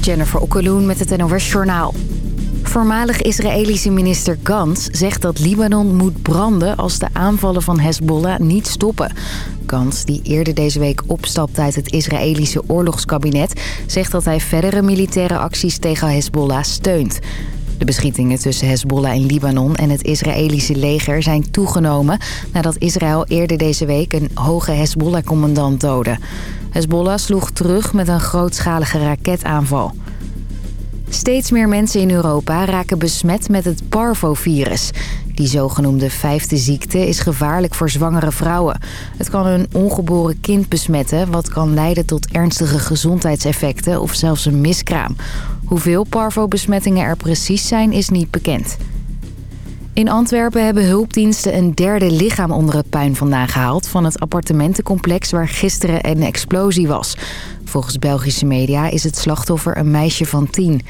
Jennifer Okkeloen met het NOS Journaal. Voormalig Israëlische minister Gantz zegt dat Libanon moet branden... als de aanvallen van Hezbollah niet stoppen. Gantz, die eerder deze week opstapt uit het Israëlische oorlogskabinet... zegt dat hij verdere militaire acties tegen Hezbollah steunt. De beschietingen tussen Hezbollah in Libanon en het Israëlische leger zijn toegenomen... nadat Israël eerder deze week een hoge Hezbollah-commandant doodde. Hezbollah sloeg terug met een grootschalige raketaanval. Steeds meer mensen in Europa raken besmet met het parvovirus. Die zogenoemde vijfde ziekte is gevaarlijk voor zwangere vrouwen. Het kan een ongeboren kind besmetten... wat kan leiden tot ernstige gezondheidseffecten of zelfs een miskraam. Hoeveel parvo-besmettingen er precies zijn, is niet bekend. In Antwerpen hebben hulpdiensten een derde lichaam onder het puin vandaan gehaald... van het appartementencomplex waar gisteren een explosie was. Volgens Belgische media is het slachtoffer een meisje van tien.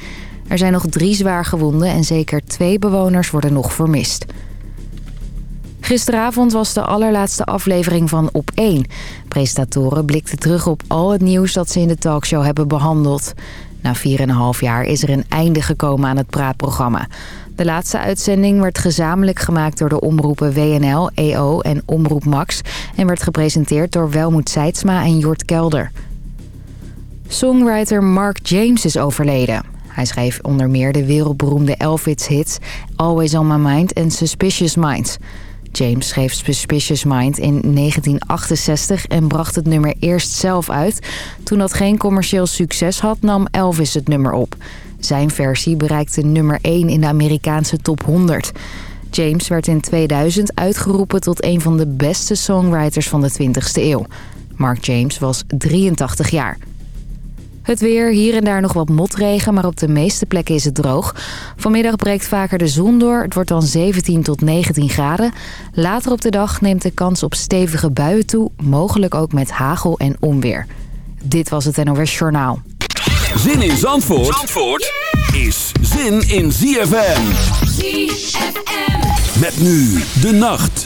Er zijn nog drie zwaar gewonden en zeker twee bewoners worden nog vermist. Gisteravond was de allerlaatste aflevering van Op 1. Presentatoren blikten terug op al het nieuws dat ze in de talkshow hebben behandeld. Na 4,5 jaar is er een einde gekomen aan het praatprogramma. De laatste uitzending werd gezamenlijk gemaakt door de omroepen WNL, EO en Omroep Max... en werd gepresenteerd door Welmoed Seidsma en Jort Kelder. Songwriter Mark James is overleden. Hij schreef onder meer de wereldberoemde Elvis-hits Always On My Mind en Suspicious Minds. James schreef Suspicious Mind in 1968 en bracht het nummer eerst zelf uit. Toen dat geen commercieel succes had, nam Elvis het nummer op. Zijn versie bereikte nummer 1 in de Amerikaanse top 100. James werd in 2000 uitgeroepen tot een van de beste songwriters van de 20e eeuw. Mark James was 83 jaar. Het weer, hier en daar nog wat motregen, maar op de meeste plekken is het droog. Vanmiddag breekt vaker de zon door. Het wordt dan 17 tot 19 graden. Later op de dag neemt de kans op stevige buien toe, mogelijk ook met hagel en onweer. Dit was het NOS Journaal. Zin in Zandvoort, Zandvoort is zin in ZFM. ZFM. Met nu de nacht.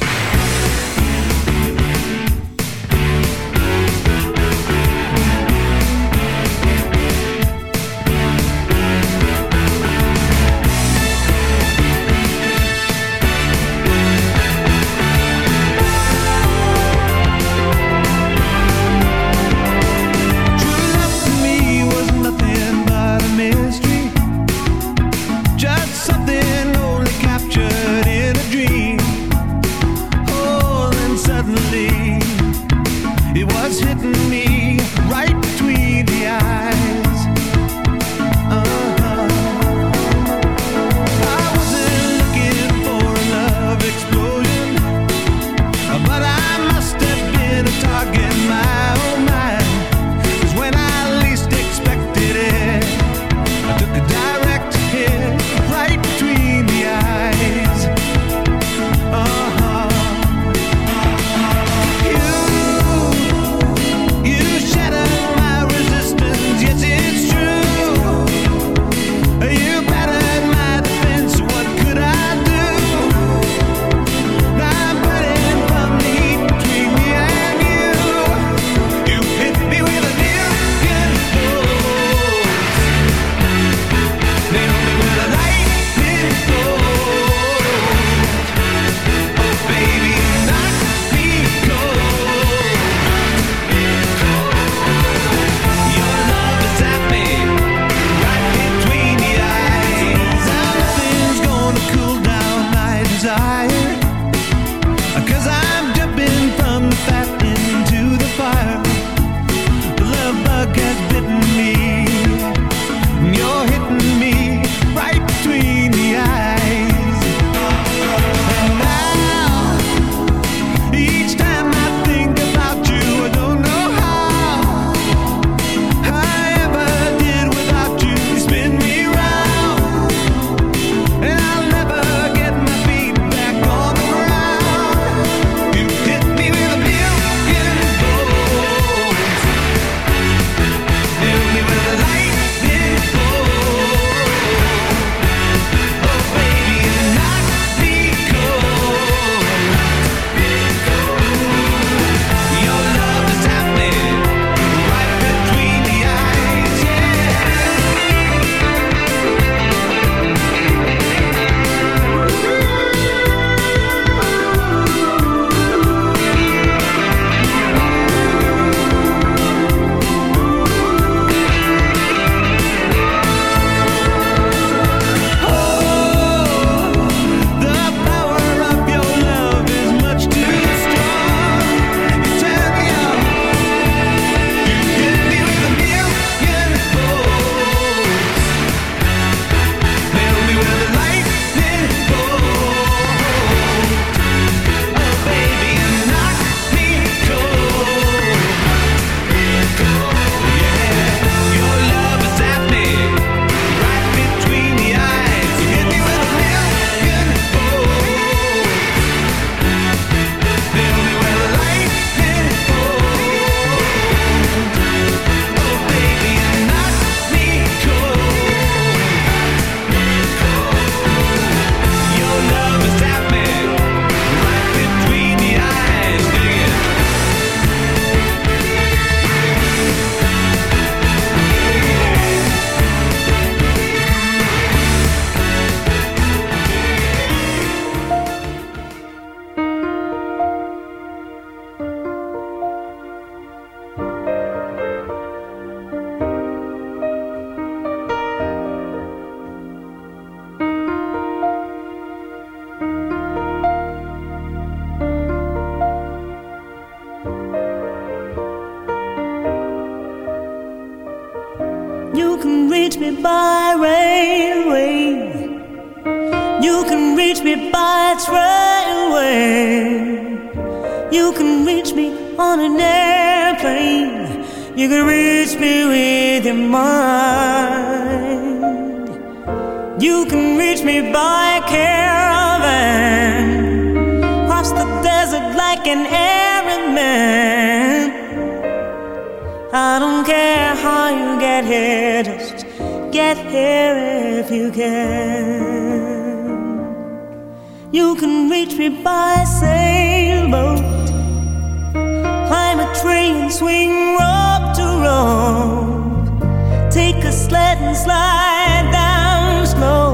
take a sled and slide down slow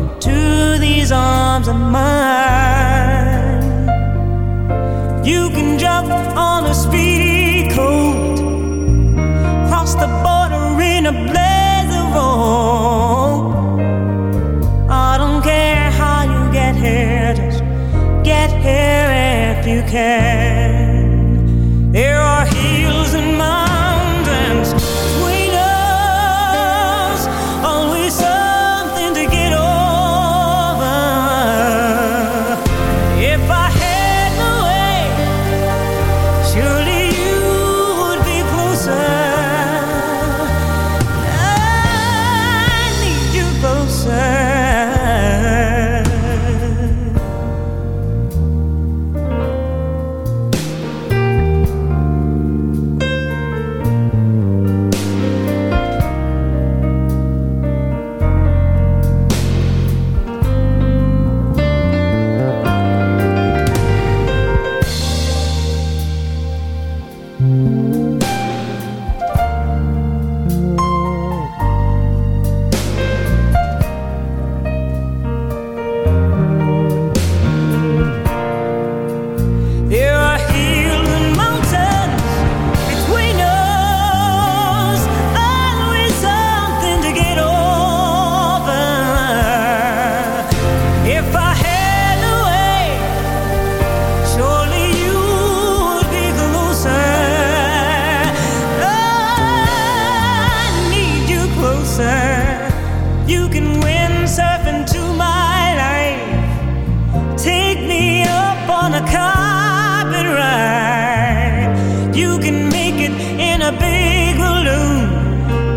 into these arms of mine. You can jump on a speedy coat, cross the border in a blaze of rope. I don't care how you get here, just get here if you can.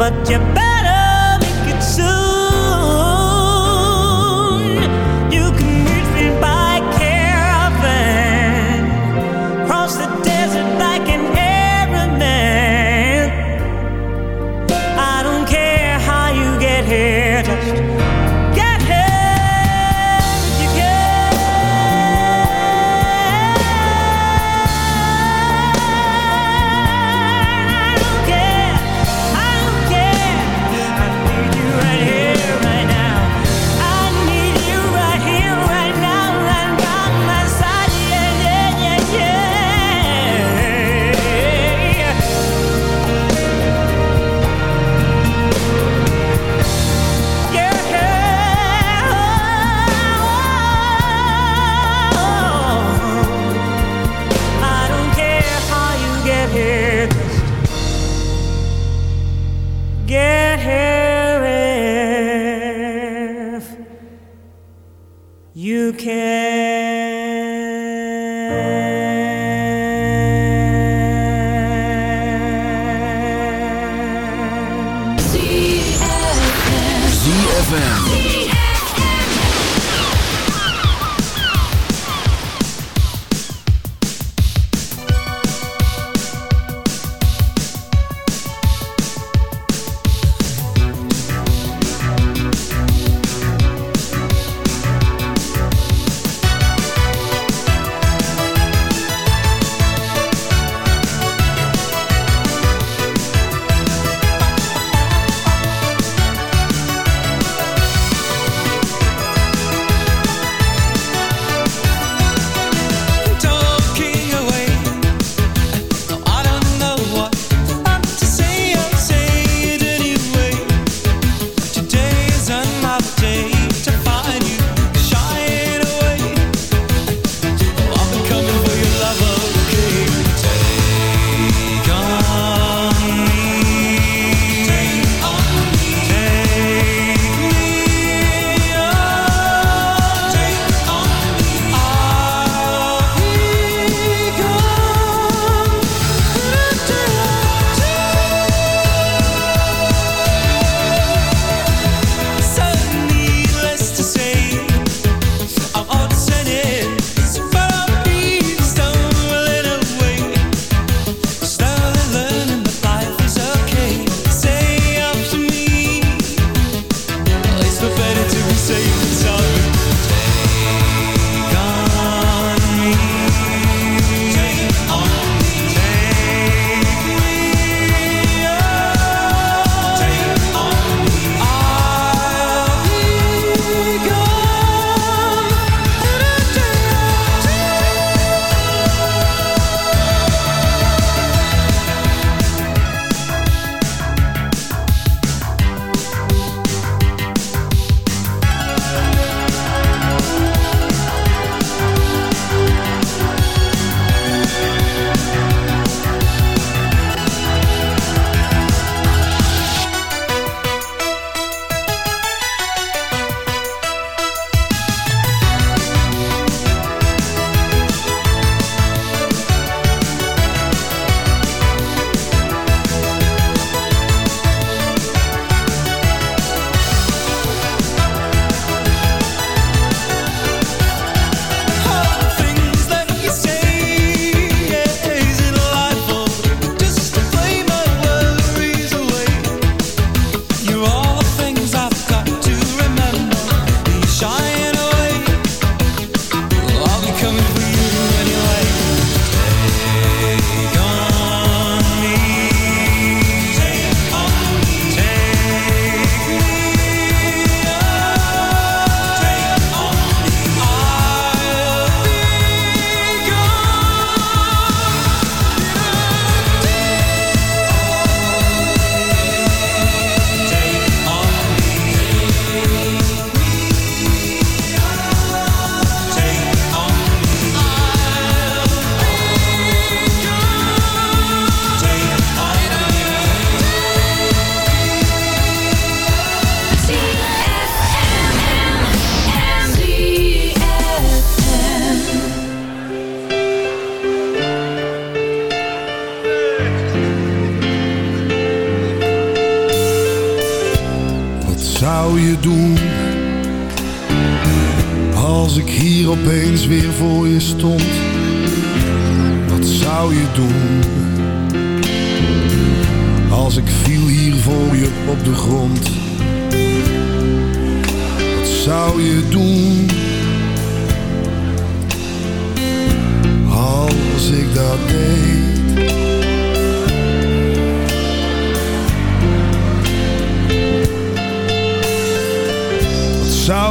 but you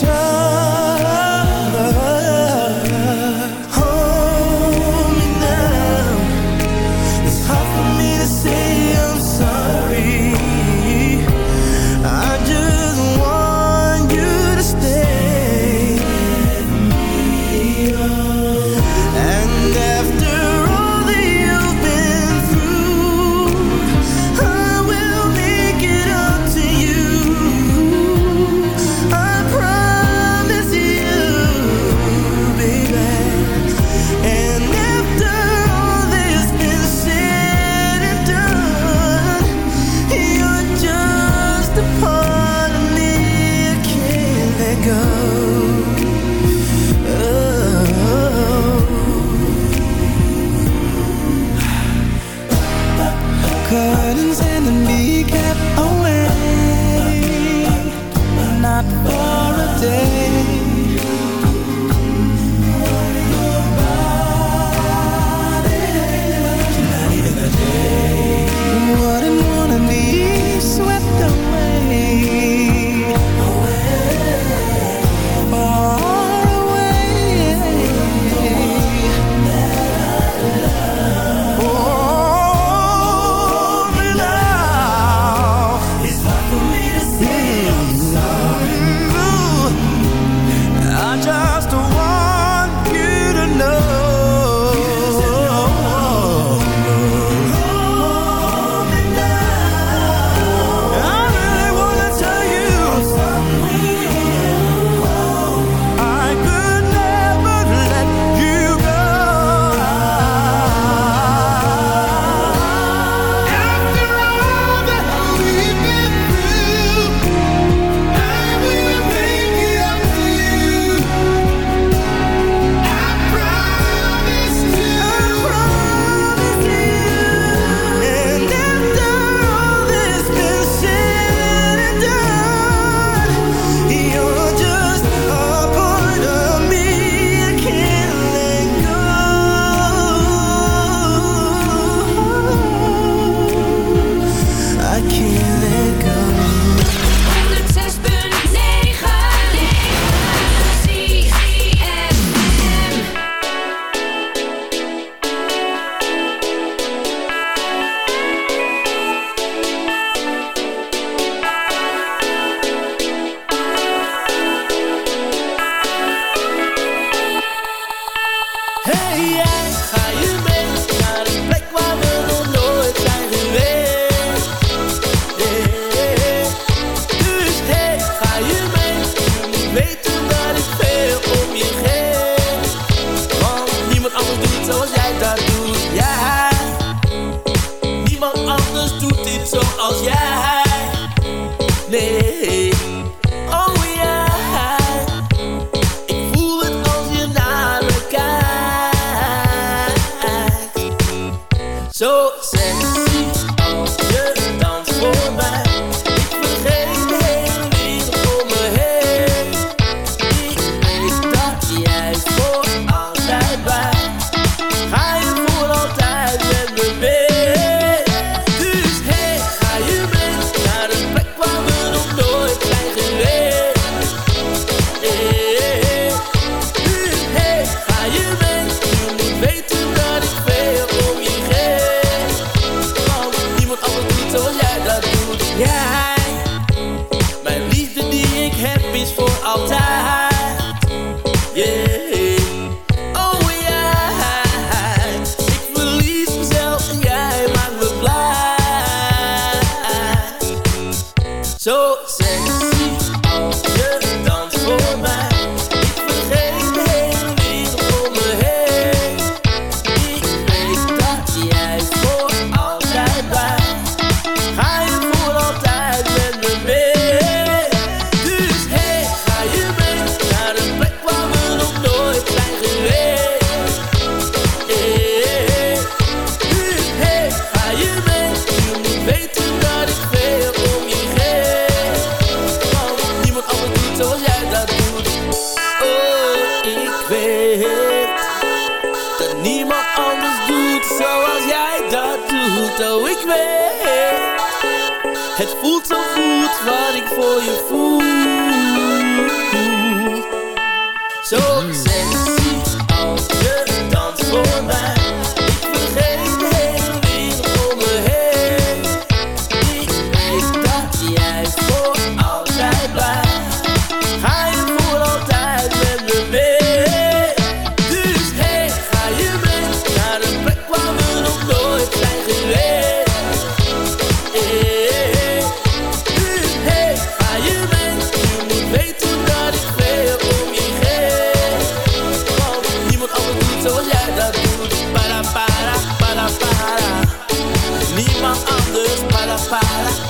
셔 para.